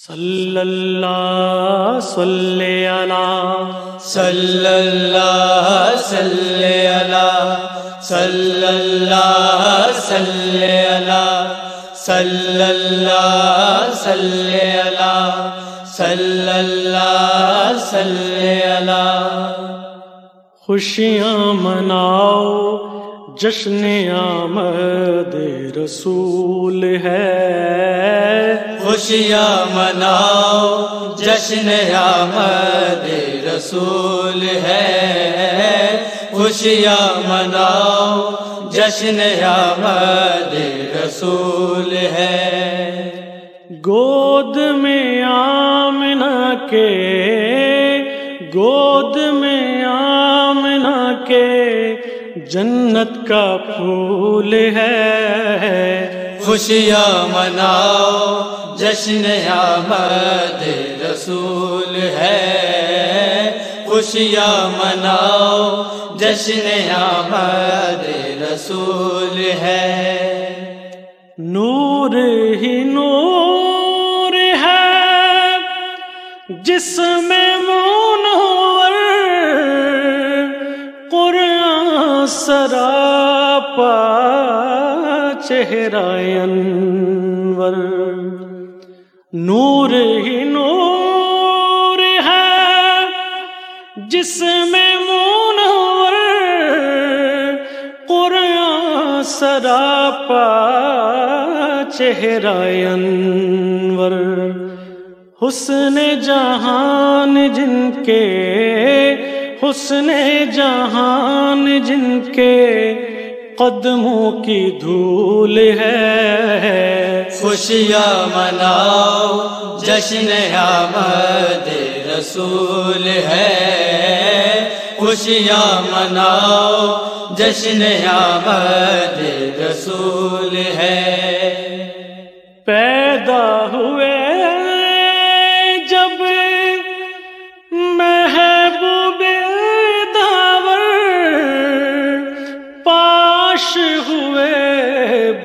صلی اللہ صلی علی صلی اللہ صلی علی صلی اللہ صلی علی صلی اللہ صلی علی صلی اللہ صلی علی خوشیاں مناؤ جشن آمد رسول ہے خوشیاں مناؤ، جشن آمد رسول ہے۔ خوشیاں مناؤ، جشن آمد رسول ہے۔ گود میں آمنا کے، گود میں آمنا کے جنت کا پھول ہے۔ خوشیاں مناؤ، جشن آمد رسول ہے۔ خوشیاں مناؤ، جشن آمد رسول ہے۔ نور ہی نور ہے، جس میں منور قرآن سراپا چہرہ انور۔ نور ہی نور ہے جس میں منور۔ قرآن سراپا چہرہ انور۔ حسن جہان جن کے، حسن جہان جن کے۔ قدموں کی دھول ہے۔ خوشیاں مناؤ، جشن آمد رسول ہے۔ خوشیاں مناؤ، جشن آمد رسول ہے۔ پیر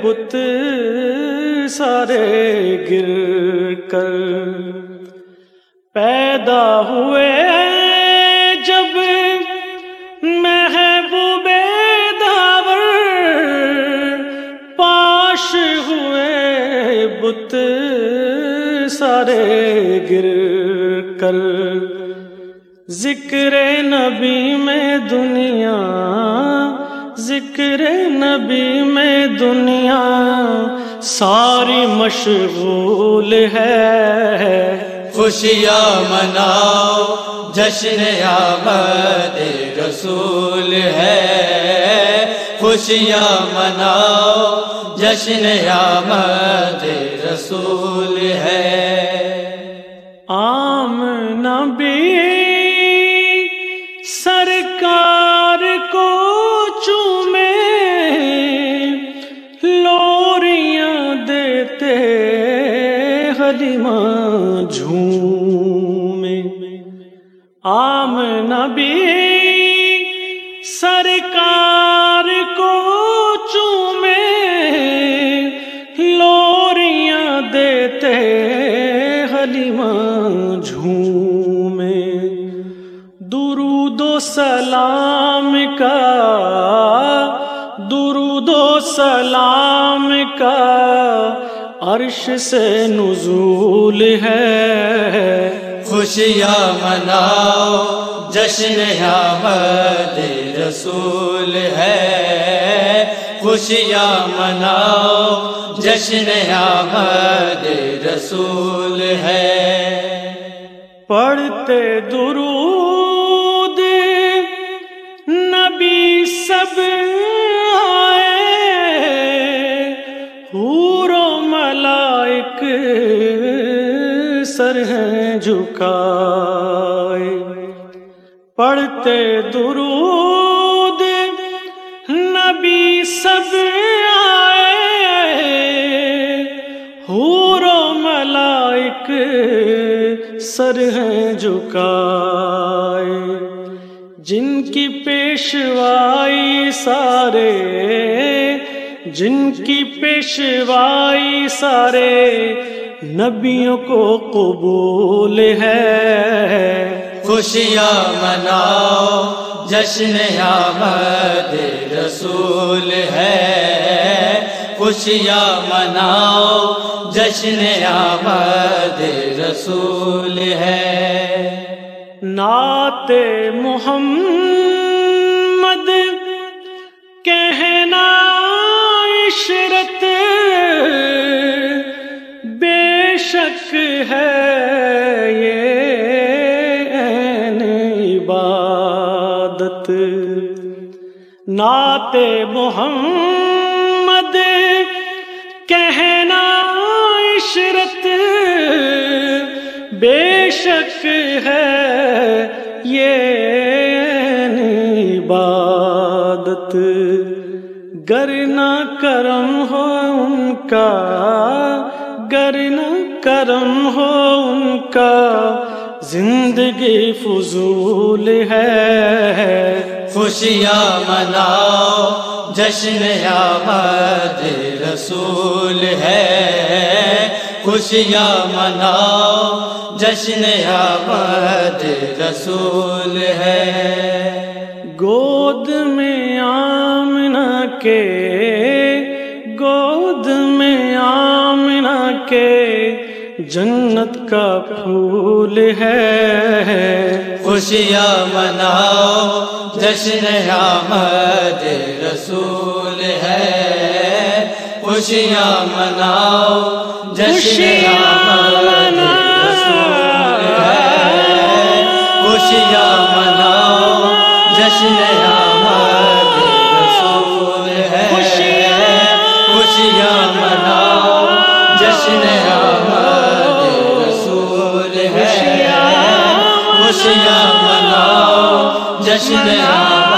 بت سارے گر کر پیدا ہوئے جب محبوب داور پاش ہوئے بت سارے گر کر ذکر نبی میں دنیا ذکر نبی میں دنیا ساری مشغول ہے۔ خوشیاں مناؤ جشن آمد رسول ہے۔ خوشیاں مناؤ جشن آمد رسول ہے۔ عام لوریاں دیتے جھومے۔ عام نبی سرکار کو چومے، لوریاں دیتے حلیمہ جھومے۔ درود و سلام کا، درود و سلام کا عرش سے نزول ہے۔ خوشیاں مناؤ جشن آمد رسول ہے۔ خوشیاں مناؤ جشن آمد رسول ہے۔ پڑھتے درود سر ہیں جھکائے۔ پڑھتے درود نبی سب آئے۔ حور و ملائک سر ہیں جھکائے۔ جن کی پیشوائی سارے، جن کی پیشوائی سارے نبیوں کو قبول ہے۔ خوشیاں مناؤ، جشن آمد رسول ہے۔ خوشیاں مناؤ، جشن آمد رسول ہے۔ نعت محمد بے شک ہے یہ این عبادت۔ نعت محمد کہنا عشرت بے شک ہے یہ عبادت۔ گر نہ کرم ہو ان کا، گر نہ کرم ہو ان کا زندگی فضول ہے۔ خوشیاں مناؤ جشن آمد رسول ہے۔ خوشیاں مناؤ جشن آمد رسول ہے۔ گود میں آمنا کے گود میں آمنا کے۔ جنت کا پھول ہے۔ خوشیاں مناؤ جشن آمد رسول ہے۔ خوشیاں مناؤ جشن خوشیاں مناؤ جشن آمد